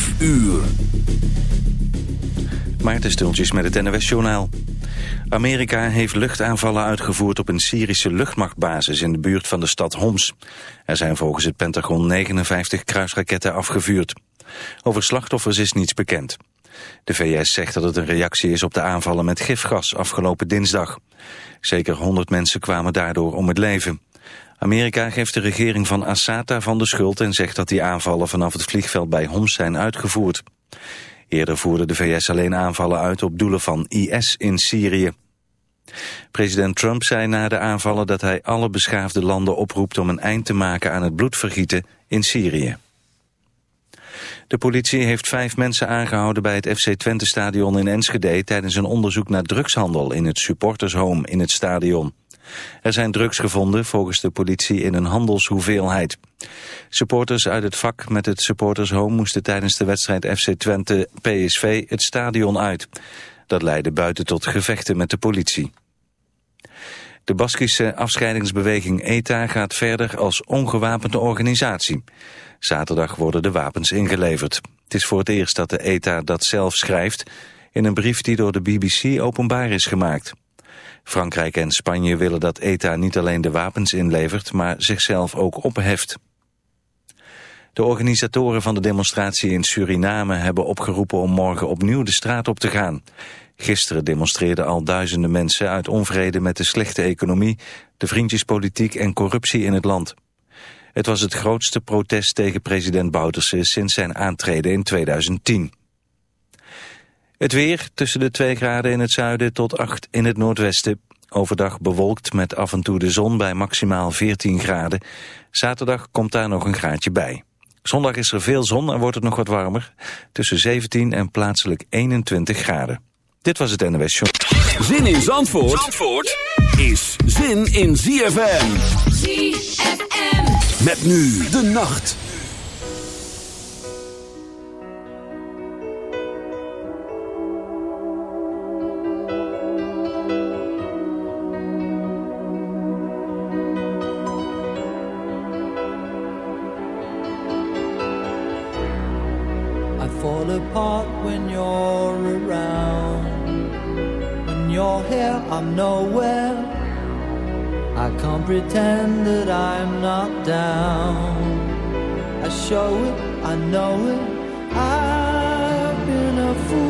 5 uur. Maarten Stultjes met het NWS-journaal. Amerika heeft luchtaanvallen uitgevoerd op een Syrische luchtmachtbasis in de buurt van de stad Homs. Er zijn volgens het Pentagon 59 kruisraketten afgevuurd. Over slachtoffers is niets bekend. De VS zegt dat het een reactie is op de aanvallen met gifgas afgelopen dinsdag. Zeker 100 mensen kwamen daardoor om het leven. Amerika geeft de regering van Assad daarvan de schuld en zegt dat die aanvallen vanaf het vliegveld bij Homs zijn uitgevoerd. Eerder voerde de VS alleen aanvallen uit op doelen van IS in Syrië. President Trump zei na de aanvallen dat hij alle beschaafde landen oproept om een eind te maken aan het bloedvergieten in Syrië. De politie heeft vijf mensen aangehouden bij het FC Twente-stadion in Enschede tijdens een onderzoek naar drugshandel in het supportershome in het stadion. Er zijn drugs gevonden volgens de politie in een handelshoeveelheid. Supporters uit het vak met het supportershome moesten tijdens de wedstrijd FC Twente PSV het stadion uit. Dat leidde buiten tot gevechten met de politie. De Baskische afscheidingsbeweging ETA gaat verder als ongewapende organisatie. Zaterdag worden de wapens ingeleverd. Het is voor het eerst dat de ETA dat zelf schrijft... in een brief die door de BBC openbaar is gemaakt. Frankrijk en Spanje willen dat ETA niet alleen de wapens inlevert... maar zichzelf ook opheft. De organisatoren van de demonstratie in Suriname hebben opgeroepen om morgen opnieuw de straat op te gaan. Gisteren demonstreerden al duizenden mensen uit onvrede met de slechte economie, de vriendjespolitiek en corruptie in het land. Het was het grootste protest tegen president Bouterse sinds zijn aantreden in 2010. Het weer tussen de 2 graden in het zuiden tot 8 in het noordwesten. Overdag bewolkt met af en toe de zon bij maximaal 14 graden. Zaterdag komt daar nog een graadje bij. Zondag is er veel zon en wordt het nog wat warmer. Tussen 17 en plaatselijk 21 graden. Dit was het NWS Show. Zin in Zandvoort, Zandvoort is zin in ZFM. ZFM. Met nu de nacht. Pretend that I'm not down. I show it, I know it. I've been a fool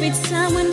with someone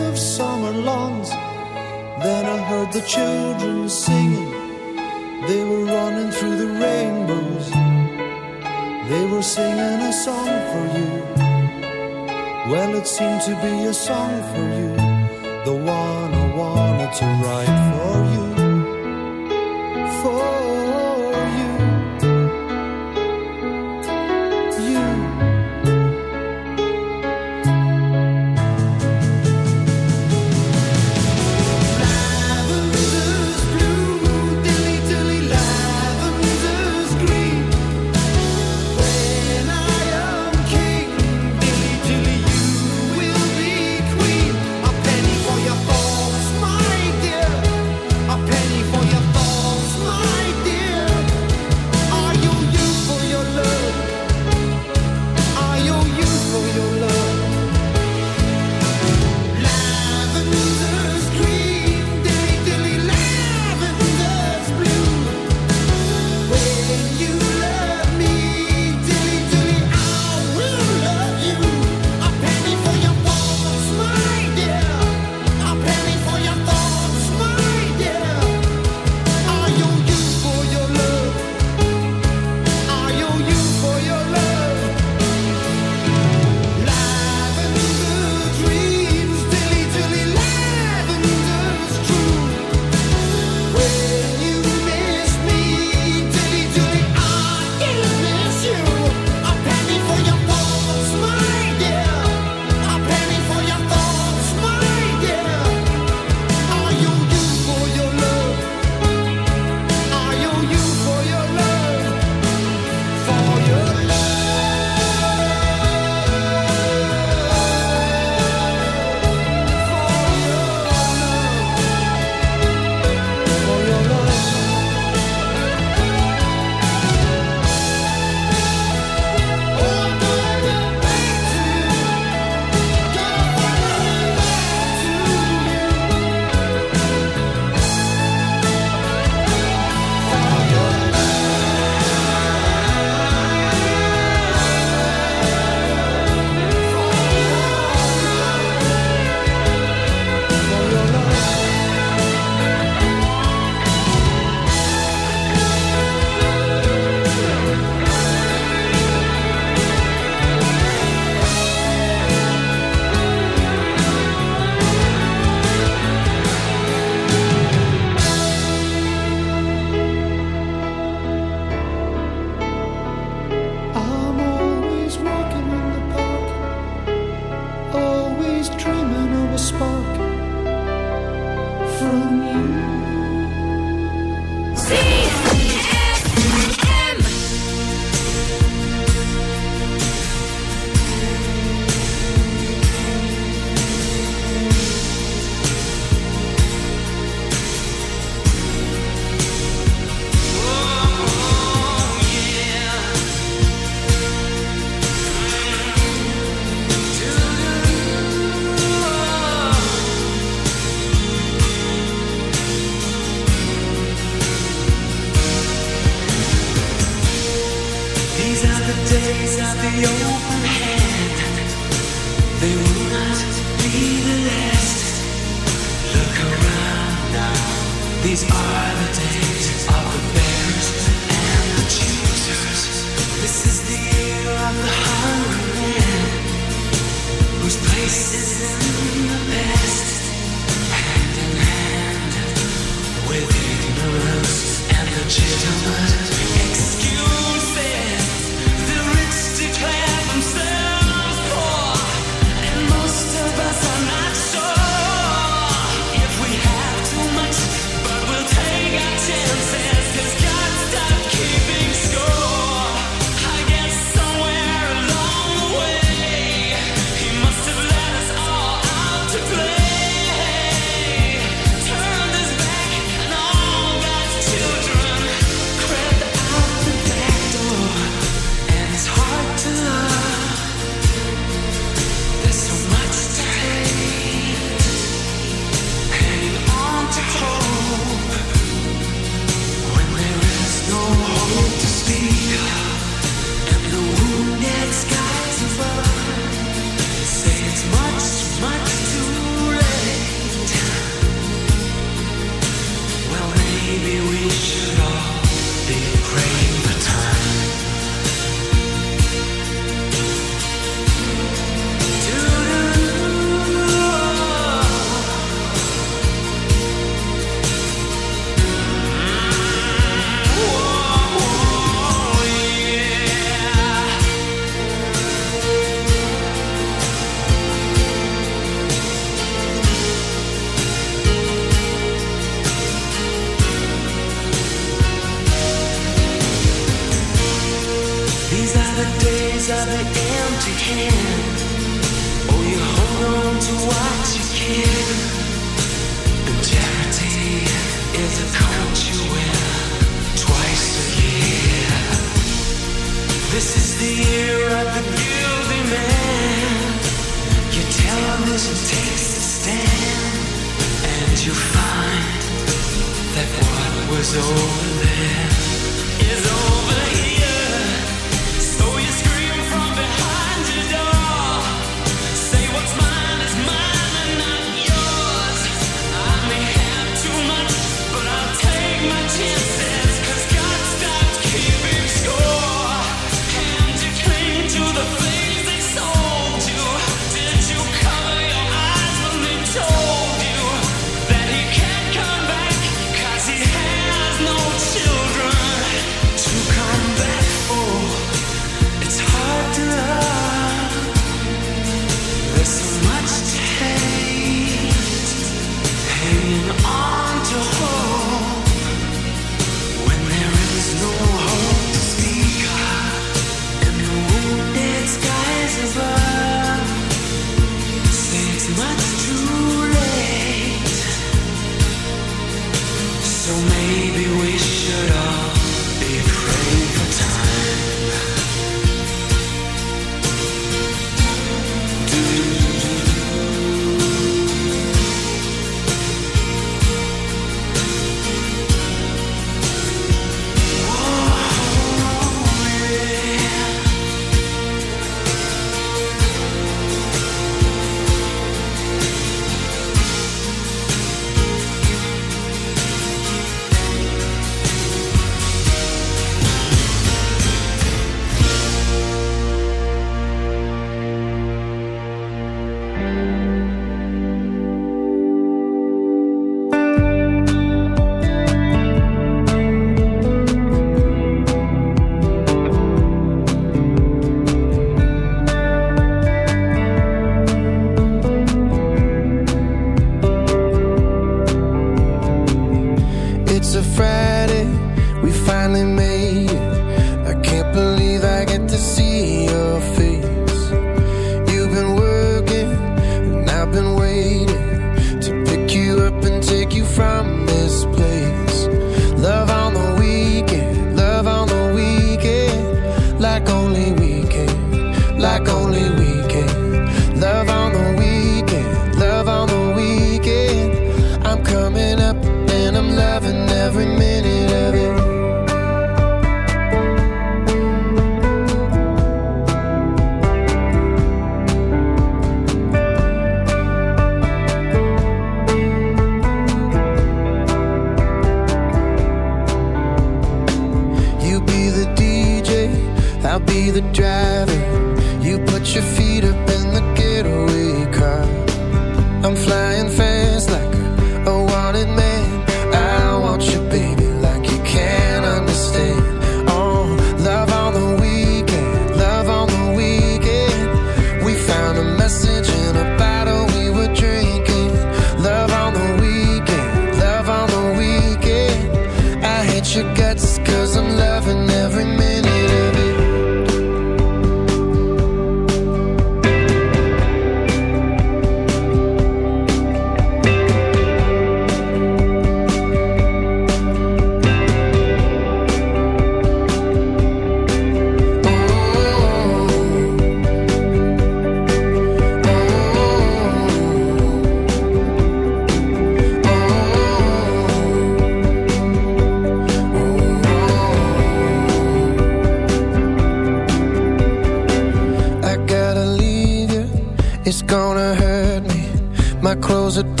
Het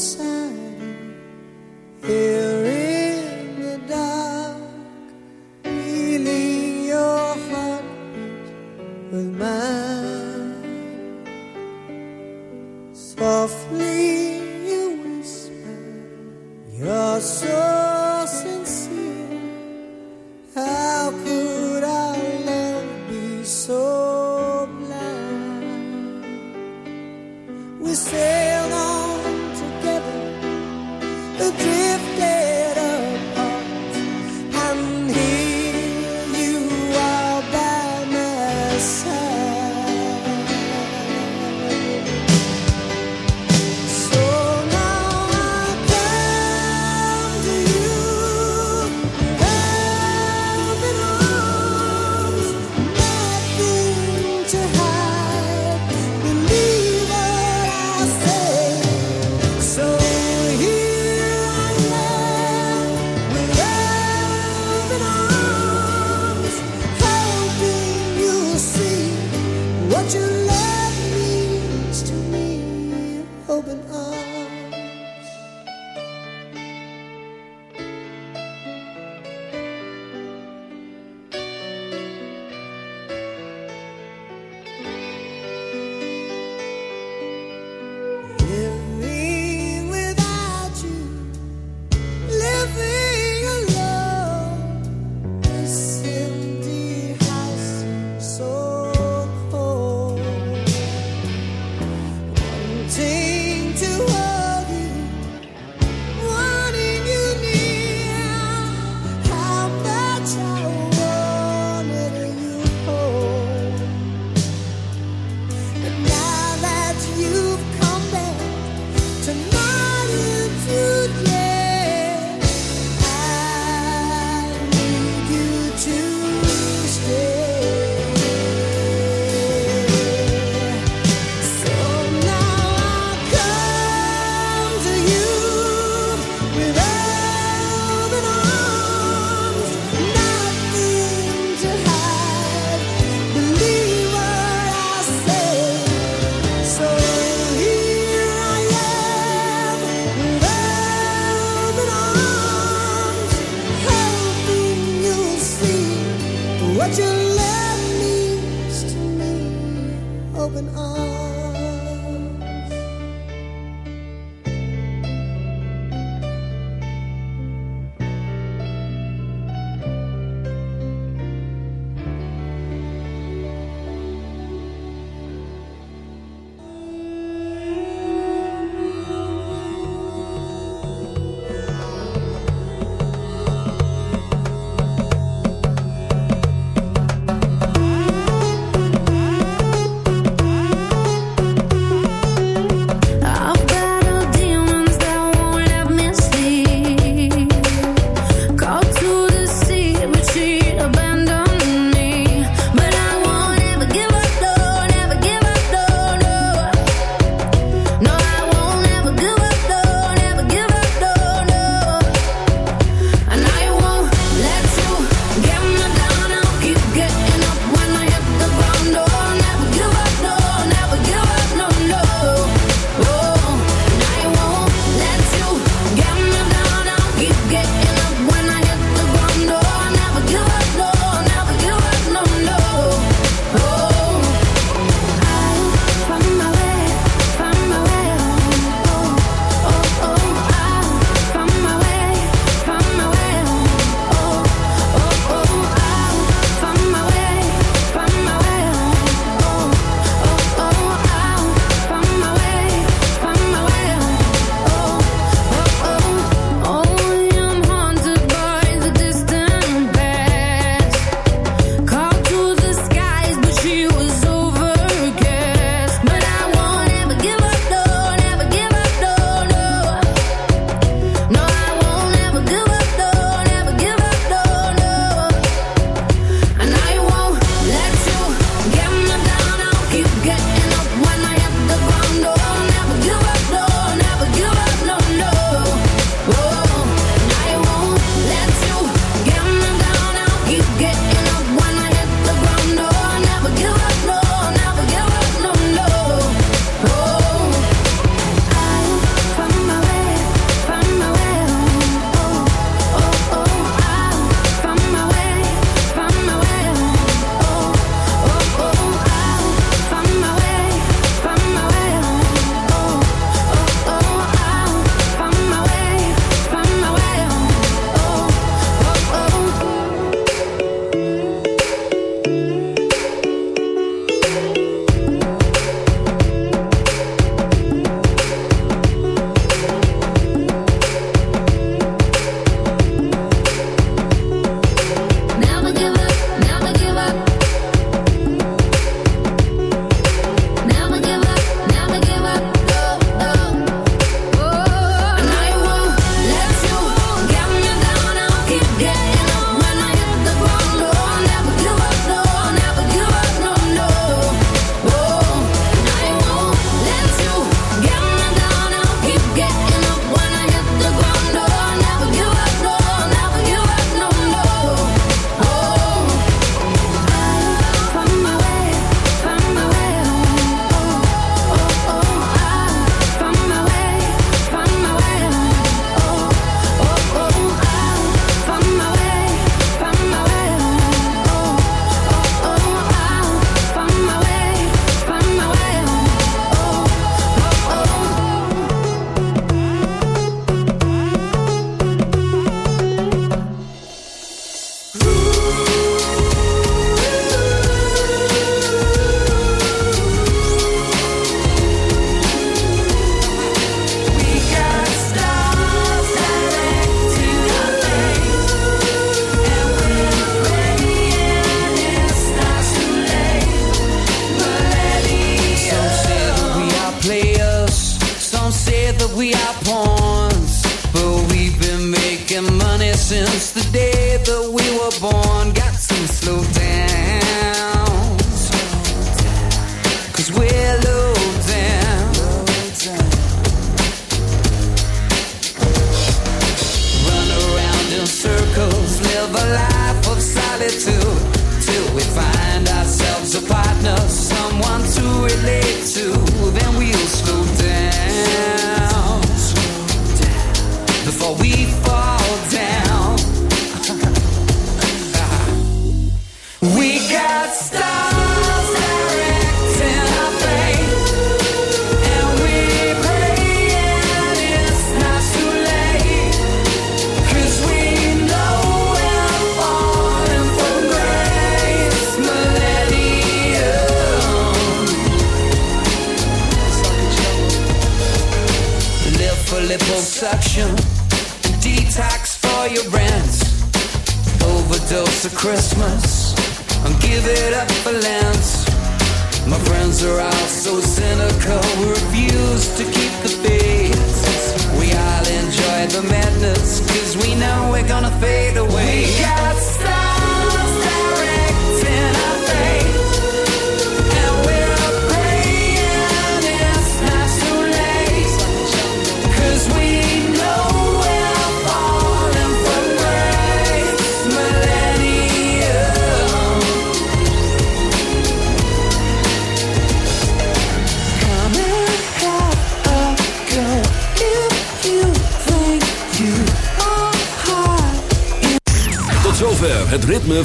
Beside